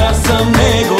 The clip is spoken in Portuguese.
da samego